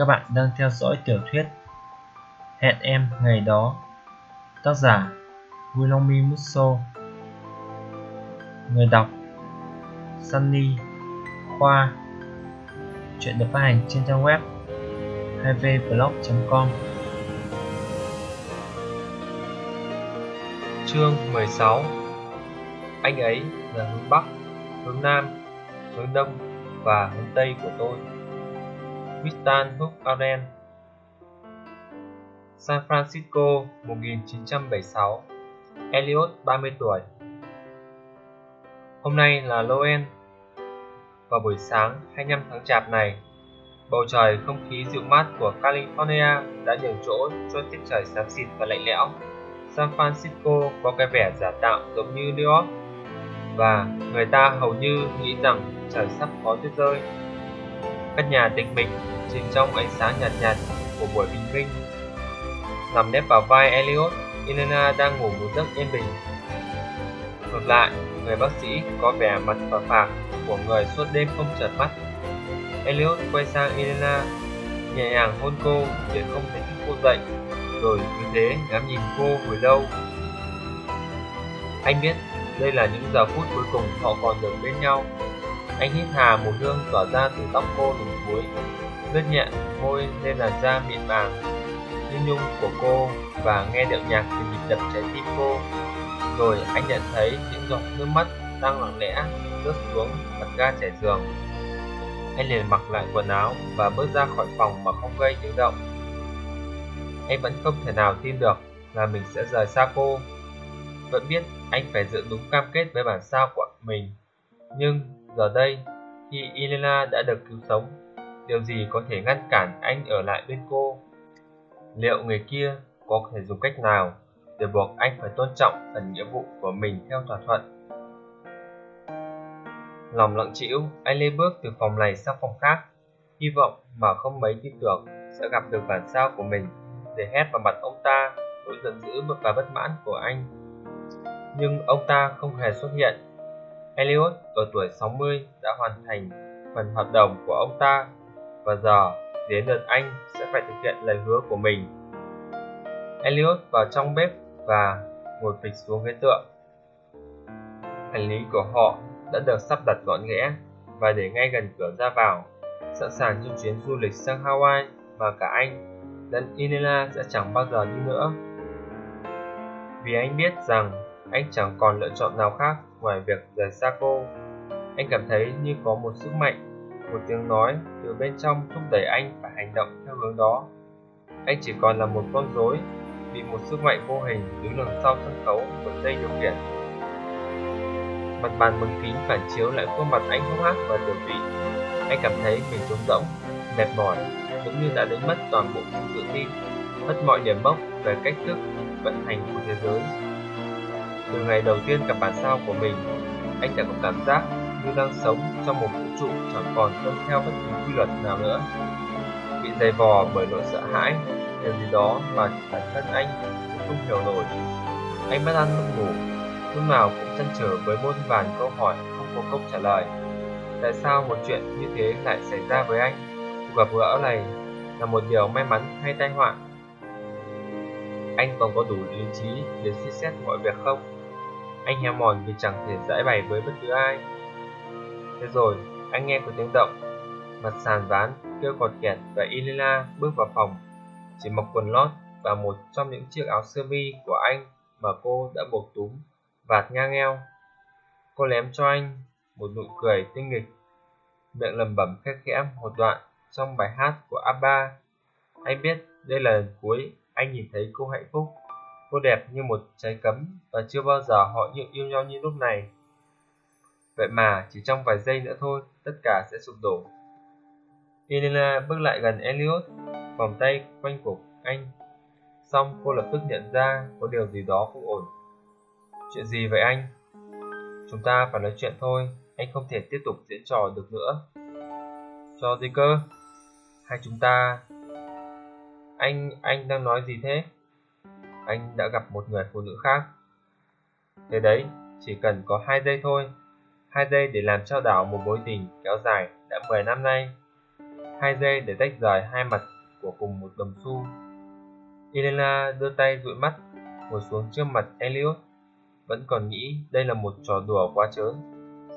Các bạn đang theo dõi tiểu thuyết Hẹn em ngày đó Tác giả Willomi Musso Người đọc Sunny Khoa Chuyện được phát hành trên trang web 2vblog.com Chương 16 Anh ấy là hướng Bắc, hướng Nam, hướng Đông và hướng Tây của tôi. Vistan Hook Allen, San Francisco 1976 Elliot 30 tuổi. Hôm nay là Noel Vào buổi sáng 25 tháng chạp này, Bầu trời không khí dịu mát của California đã nhường chỗ cho tiết trời xám xịt và lạnh lẽo. San Francisco có cái vẻ giả tạo giống như New York và người ta hầu như nghĩ rằng trời sắp có tuyết rơi các nhà tịch mịch chìm trong ánh sáng nhạt nhạt của buổi bình minh. Nằm nép vào vai Elliot, Elena đang ngủ một giấc yên bình. Ngược lại, người bác sĩ có vẻ mặt và phạc của người suốt đêm không chợt mắt. Elliot quay sang Elena, nhẹ nhàng hôn cô để không thể thức cô dậy, rồi cứ thế ngắm nhìn cô hồi lâu. Anh biết đây là những giờ phút cuối cùng họ còn được bên nhau anh hít hà một hương tỏa ra từ tóc cô đến cuối. Rất nhẹ môi lên làn da mịn màng. Như nhung của cô và nghe điệu nhạc từ nhịp đập trái tim cô. Rồi anh nhận thấy những giọt nước mắt đang lặng lẽ rớt xuống mặt ga trải giường. Anh liền mặc lại quần áo và bước ra khỏi phòng mà không gây tiếng động. Anh vẫn không thể nào tin được là mình sẽ rời xa cô. Vẫn biết anh phải giữ đúng cam kết với bản sao của mình. Nhưng Giờ đây, khi Elena đã được cứu sống, điều gì có thể ngăn cản anh ở lại bên cô? Liệu người kia có thể dùng cách nào để buộc anh phải tôn trọng phần nghĩa vụ của mình theo thỏa thuận? Lòng lặng chịu, anh lê bước từ phòng này sang phòng khác, hy vọng mà không mấy tin tưởng sẽ gặp được bản sao của mình để hét vào mặt ông ta nỗi giận dữ và bất mãn của anh. Nhưng ông ta không hề xuất hiện Elliot ở tuổi 60 đã hoàn thành phần hợp đồng của ông ta và giờ đến lượt anh sẽ phải thực hiện lời hứa của mình. Elliot vào trong bếp và ngồi phịch xuống ghế tượng. Hành lý của họ đã được sắp đặt gọn ghẽ và để ngay gần cửa ra vào, sẵn sàng cho chuyến du lịch sang Hawaii mà cả anh lẫn Inela sẽ chẳng bao giờ đi nữa. Vì anh biết rằng anh chẳng còn lựa chọn nào khác ngoài việc rời xa cô. Anh cảm thấy như có một sức mạnh, một tiếng nói từ bên trong thúc đẩy anh phải hành động theo hướng đó. Anh chỉ còn là một con rối, bị một sức mạnh vô hình đứng đằng sau sân khấu một dây điều khiển. Mặt bàn bằng kính phản chiếu lại khuôn mặt anh hốc hác và tiểu tụy. Anh cảm thấy mình trống rỗng, mệt mỏi, giống như đã đánh mất toàn bộ sự tự tin, mất mọi điểm mốc về cách thức vận hành của thế giới từ ngày đầu tiên gặp bản sao của mình, anh đã có cảm giác như đang sống trong một vũ trụ chẳng còn tuân theo bất kỳ quy luật nào nữa. Bị dày vò bởi nỗi sợ hãi, điều gì đó mà bản thân anh cũng không hiểu nổi. Anh mất ăn mất ngủ, lúc nào cũng chăn trở với muôn vàn câu hỏi không có câu trả lời. Tại sao một chuyện như thế lại xảy ra với anh? Cuộc gặp gỡ này là một điều may mắn hay tai họa? Anh còn có đủ lý trí để suy xét mọi việc không? Anh heo mòn vì chẳng thể giải bày với bất cứ ai. Thế rồi, anh nghe có tiếng động. Mặt sàn ván, kêu cọt kẹt và Ilila bước vào phòng. Chỉ mặc quần lót và một trong những chiếc áo sơ mi của anh mà cô đã buộc túm, vạt ngang eo. Cô lém cho anh một nụ cười tinh nghịch. Miệng lầm bẩm khẽ khẽ một đoạn trong bài hát của ABBA. Anh biết đây là lần cuối anh nhìn thấy cô hạnh phúc. Cô đẹp như một trái cấm và chưa bao giờ họ yêu, yêu nhau như lúc này. Vậy mà chỉ trong vài giây nữa thôi, tất cả sẽ sụp đổ. Elena bước lại gần Elliot, vòng tay quanh cổ anh. Xong cô lập tức nhận ra có điều gì đó không ổn. Chuyện gì vậy anh? Chúng ta phải nói chuyện thôi, anh không thể tiếp tục diễn trò được nữa. Cho gì cơ? Hai chúng ta... Anh, anh đang nói gì thế? Anh đã gặp một người phụ nữ khác. Thế đấy, chỉ cần có hai giây thôi, hai giây để làm trao đảo một mối tình kéo dài đã 10 năm nay. hai giây để tách rời hai mặt của cùng một đồng xu. Elena đưa tay dụi mắt, ngồi xuống trước mặt Elliot, vẫn còn nghĩ đây là một trò đùa quá trớn,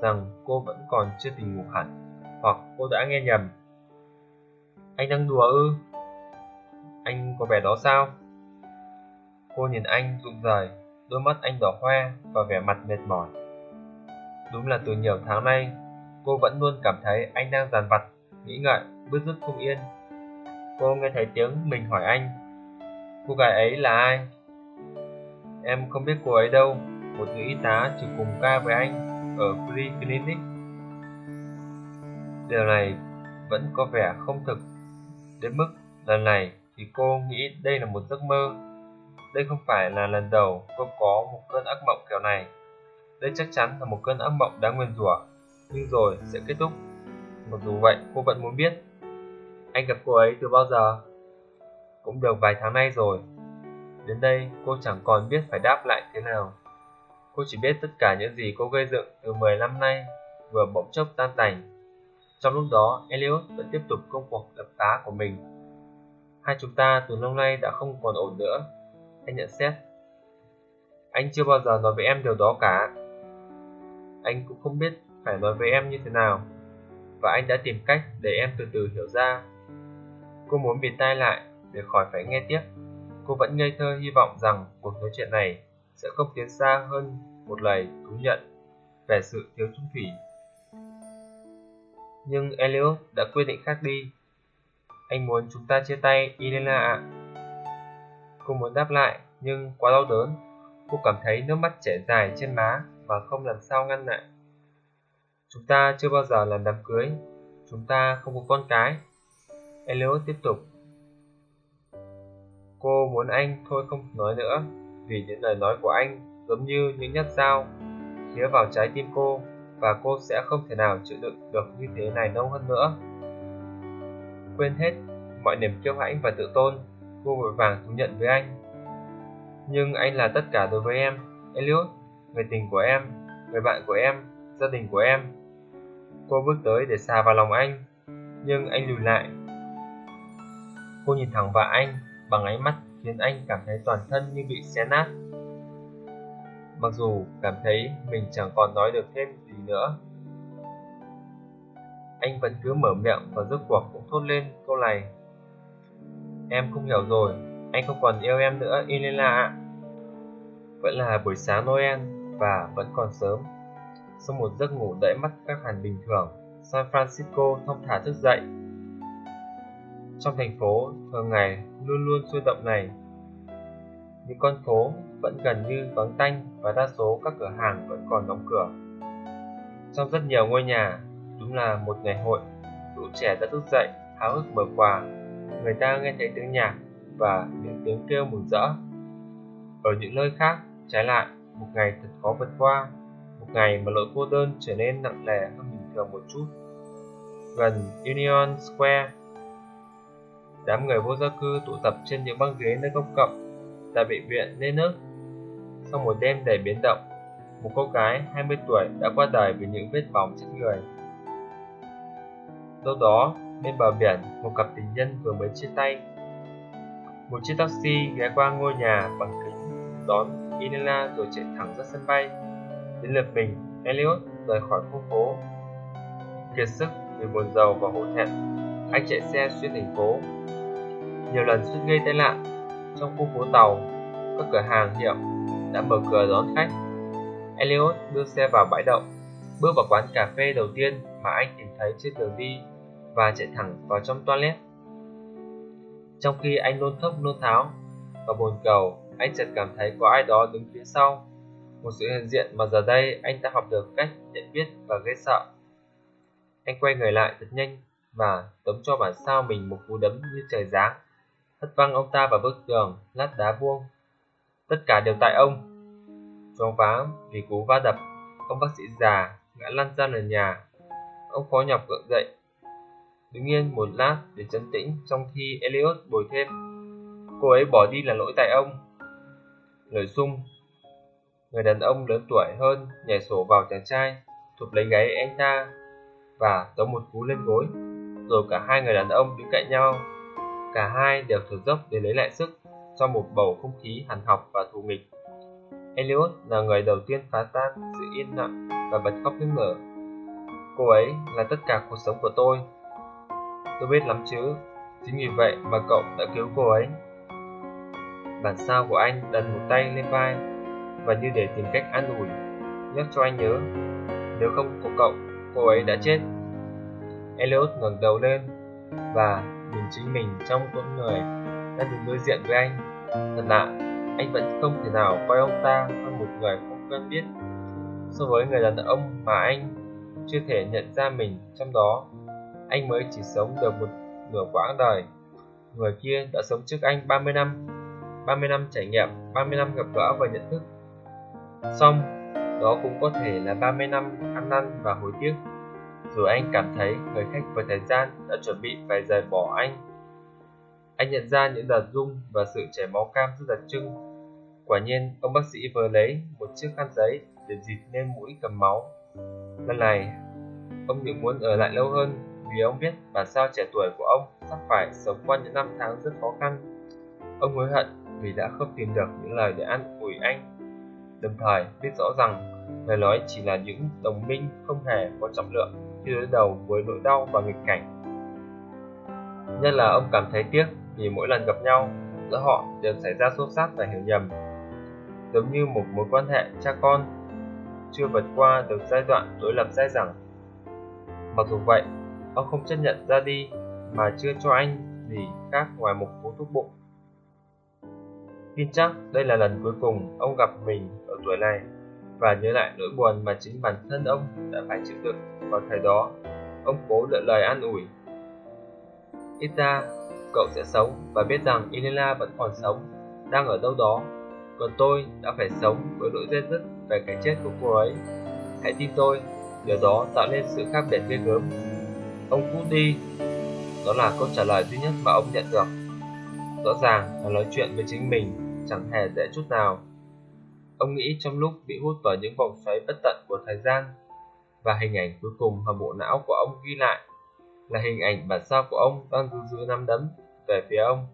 rằng cô vẫn còn chưa tỉnh ngủ hẳn, hoặc cô đã nghe nhầm. Anh đang đùa ư? Anh có vẻ đó sao? Cô nhìn anh rụng rời, đôi mắt anh đỏ hoe và vẻ mặt mệt mỏi. Đúng là từ nhiều tháng nay, cô vẫn luôn cảm thấy anh đang giàn vặt, nghĩ ngợi, bứt rứt không yên. Cô nghe thấy tiếng mình hỏi anh, cô gái ấy là ai? Em không biết cô ấy đâu, một nữ y tá trực cùng ca với anh ở Free Clinic. Điều này vẫn có vẻ không thực, đến mức lần này thì cô nghĩ đây là một giấc mơ. Đây không phải là lần đầu cô có một cơn ác mộng kiểu này. Đây chắc chắn là một cơn ác mộng đáng nguyên rủa, nhưng rồi sẽ kết thúc. Mặc dù vậy, cô vẫn muốn biết anh gặp cô ấy từ bao giờ? Cũng được vài tháng nay rồi. Đến đây, cô chẳng còn biết phải đáp lại thế nào. Cô chỉ biết tất cả những gì cô gây dựng từ 10 năm nay vừa bỗng chốc tan tành. Trong lúc đó, Elliot vẫn tiếp tục công cuộc đập phá của mình. Hai chúng ta từ lâu nay đã không còn ổn nữa. Anh nhận xét. Anh chưa bao giờ nói với em điều đó cả. Anh cũng không biết phải nói với em như thế nào. Và anh đã tìm cách để em từ từ hiểu ra. Cô muốn bịt tai lại để khỏi phải nghe tiếp. Cô vẫn ngây thơ hy vọng rằng cuộc nói chuyện này sẽ không tiến xa hơn một lời thú nhận về sự thiếu trung thủy. Nhưng Elliot đã quyết định khác đi. Anh muốn chúng ta chia tay, Elena ạ. Cô muốn đáp lại, nhưng quá đau đớn. Cô cảm thấy nước mắt chảy dài trên má và không làm sao ngăn lại. Chúng ta chưa bao giờ làm đám cưới. Chúng ta không có con cái. Elliot tiếp tục. Cô muốn anh thôi không nói nữa vì những lời nói của anh giống như những nhát dao chĩa vào trái tim cô và cô sẽ không thể nào chịu đựng được như thế này lâu hơn nữa. Quên hết mọi niềm kiêu hãnh và tự tôn, cô vội vàng thú nhận với anh. Nhưng anh là tất cả đối với em, Elliot, người tình của em, người bạn của em, gia đình của em. Cô bước tới để xà vào lòng anh, nhưng anh lùi lại. Cô nhìn thẳng vào anh bằng ánh mắt khiến anh cảm thấy toàn thân như bị xé nát. Mặc dù cảm thấy mình chẳng còn nói được thêm gì nữa. Anh vẫn cứ mở miệng và rốt cuộc cũng thốt lên câu này. Em không hiểu rồi, anh không còn yêu em nữa Elena ạ. Vẫn là buổi sáng Noel và vẫn còn sớm. Sau một giấc ngủ đẫy mắt các hẳn bình thường, San Francisco thong thả thức dậy trong thành phố thường ngày luôn luôn sôi động này. Những con phố vẫn gần như vắng tanh và đa số các cửa hàng vẫn còn đóng cửa. Trong rất nhiều ngôi nhà, đúng là một ngày hội, lũ trẻ đã thức dậy, háo hức mở quà. Người ta nghe thấy tiếng nhạc và những tiếng kêu mừng rỡ. Ở những nơi khác, trái lại, một ngày thật khó vượt qua, một ngày mà nỗi cô đơn trở nên nặng nề hơn bình thường một chút. Gần Union Square, Đám người vô gia cư tụ tập trên những băng ghế nơi công cộng tại bệnh viện nên nước. Sau một đêm đầy biến động, một cô gái 20 tuổi đã qua đời vì những vết bỏng trên người. Đâu đó, bên bờ biển, một cặp tình nhân vừa mới chia tay. Một chiếc taxi ghé qua ngôi nhà bằng kính đón Inela rồi chạy thẳng ra sân bay. Đến lượt mình, Elliot rời khỏi khu phố. Kiệt sức vì buồn giàu và hổ thẹn, anh chạy xe xuyên thành phố nhiều lần suýt gây tai nạn trong khu phố tàu các cửa hàng hiệu đã mở cửa đón khách Elliot đưa xe vào bãi đậu bước vào quán cà phê đầu tiên mà anh tìm thấy trên đường đi và chạy thẳng vào trong toilet. Trong khi anh nôn thốc nôn tháo và bồn cầu, anh chợt cảm thấy có ai đó đứng phía sau. Một sự hiện diện mà giờ đây anh đã học được cách nhận biết và gây sợ. Anh quay người lại thật nhanh và tống cho bản sao mình một cú đấm như trời giáng. Hất văng ông ta vào bức tường, lát đá vuông. Tất cả đều tại ông. Choáng váng vì cú va đập, ông bác sĩ già ngã lăn ra nền nhà. Ông khó nhọc gượng dậy đứng yên một lát để trấn tĩnh trong khi Elliot bồi thêm cô ấy bỏ đi là lỗi tại ông lời sung người đàn ông lớn tuổi hơn nhảy sổ vào chàng trai chụp lấy gáy anh ta và tống một cú lên gối rồi cả hai người đàn ông đứng cạnh nhau. Cả hai đều thở dốc để lấy lại sức trong một bầu không khí hàn học và thù nghịch. Elliot là người đầu tiên phá tan sự yên lặng và bật khóc nức nở. Cô ấy là tất cả cuộc sống của tôi. Tôi biết lắm chứ, chính vì vậy mà cậu đã cứu cô ấy. Bản sao của anh đặt một tay lên vai và như để tìm cách an ủi, nhắc cho anh nhớ. Nếu không có cậu, cô ấy đã chết. Elliot ngẩng đầu lên và nhìn chính mình trong con người đang đứng đối diện với anh. Thật lạ, anh vẫn không thể nào coi ông ta như một người không quen biết so với người đàn ông mà anh chưa thể nhận ra mình trong đó. Anh mới chỉ sống được một nửa quãng đời. Người kia đã sống trước anh 30 năm, 30 năm trải nghiệm, 30 năm gặp gỡ và nhận thức. Xong, đó cũng có thể là 30 năm ăn năn và hối tiếc. Rồi anh cảm thấy người khách với thời gian đã chuẩn bị phải rời bỏ anh. Anh nhận ra những đợt rung và sự chảy máu cam rất đặc trưng. Quả nhiên, ông bác sĩ vừa lấy một chiếc khăn giấy để dịt lên mũi cầm máu. Lần này, ông định muốn ở lại lâu hơn vì ông biết bản sao trẻ tuổi của ông sắp phải sống qua những năm tháng rất khó khăn. Ông hối hận vì đã không tìm được những lời để an ủi anh. Đồng thời biết rõ rằng lời nói chỉ là những đồng minh không hề có trọng lượng khi đối đầu với nỗi đau và nghịch cảnh. Nhất là ông cảm thấy tiếc vì mỗi lần gặp nhau, giữa họ đều xảy ra xô xát và hiểu nhầm. Giống như một mối quan hệ cha con chưa vượt qua được giai đoạn đối lập dai dẳng. Mặc dù vậy, ông không chấp nhận ra đi mà chưa cho anh gì khác ngoài một cú thuốc bụng. Tin chắc đây là lần cuối cùng ông gặp mình ở tuổi này và nhớ lại nỗi buồn mà chính bản thân ông đã phải chịu đựng vào thời đó. Ông cố lựa lời an ủi. Ít ra, cậu sẽ sống và biết rằng Elena vẫn còn sống, đang ở đâu đó. Còn tôi đã phải sống với nỗi dây dứt về cái chết của cô ấy. Hãy tin tôi, điều đó tạo nên sự khác biệt ghê gớm. Ông cút đi. Đó là câu trả lời duy nhất mà ông nhận được. Rõ ràng là nói chuyện với chính mình chẳng hề dễ chút nào. Ông nghĩ trong lúc bị hút vào những vòng xoáy bất tận của thời gian và hình ảnh cuối cùng mà bộ não của ông ghi lại là hình ảnh bản sao của ông đang rú rú nắm đấm về phía ông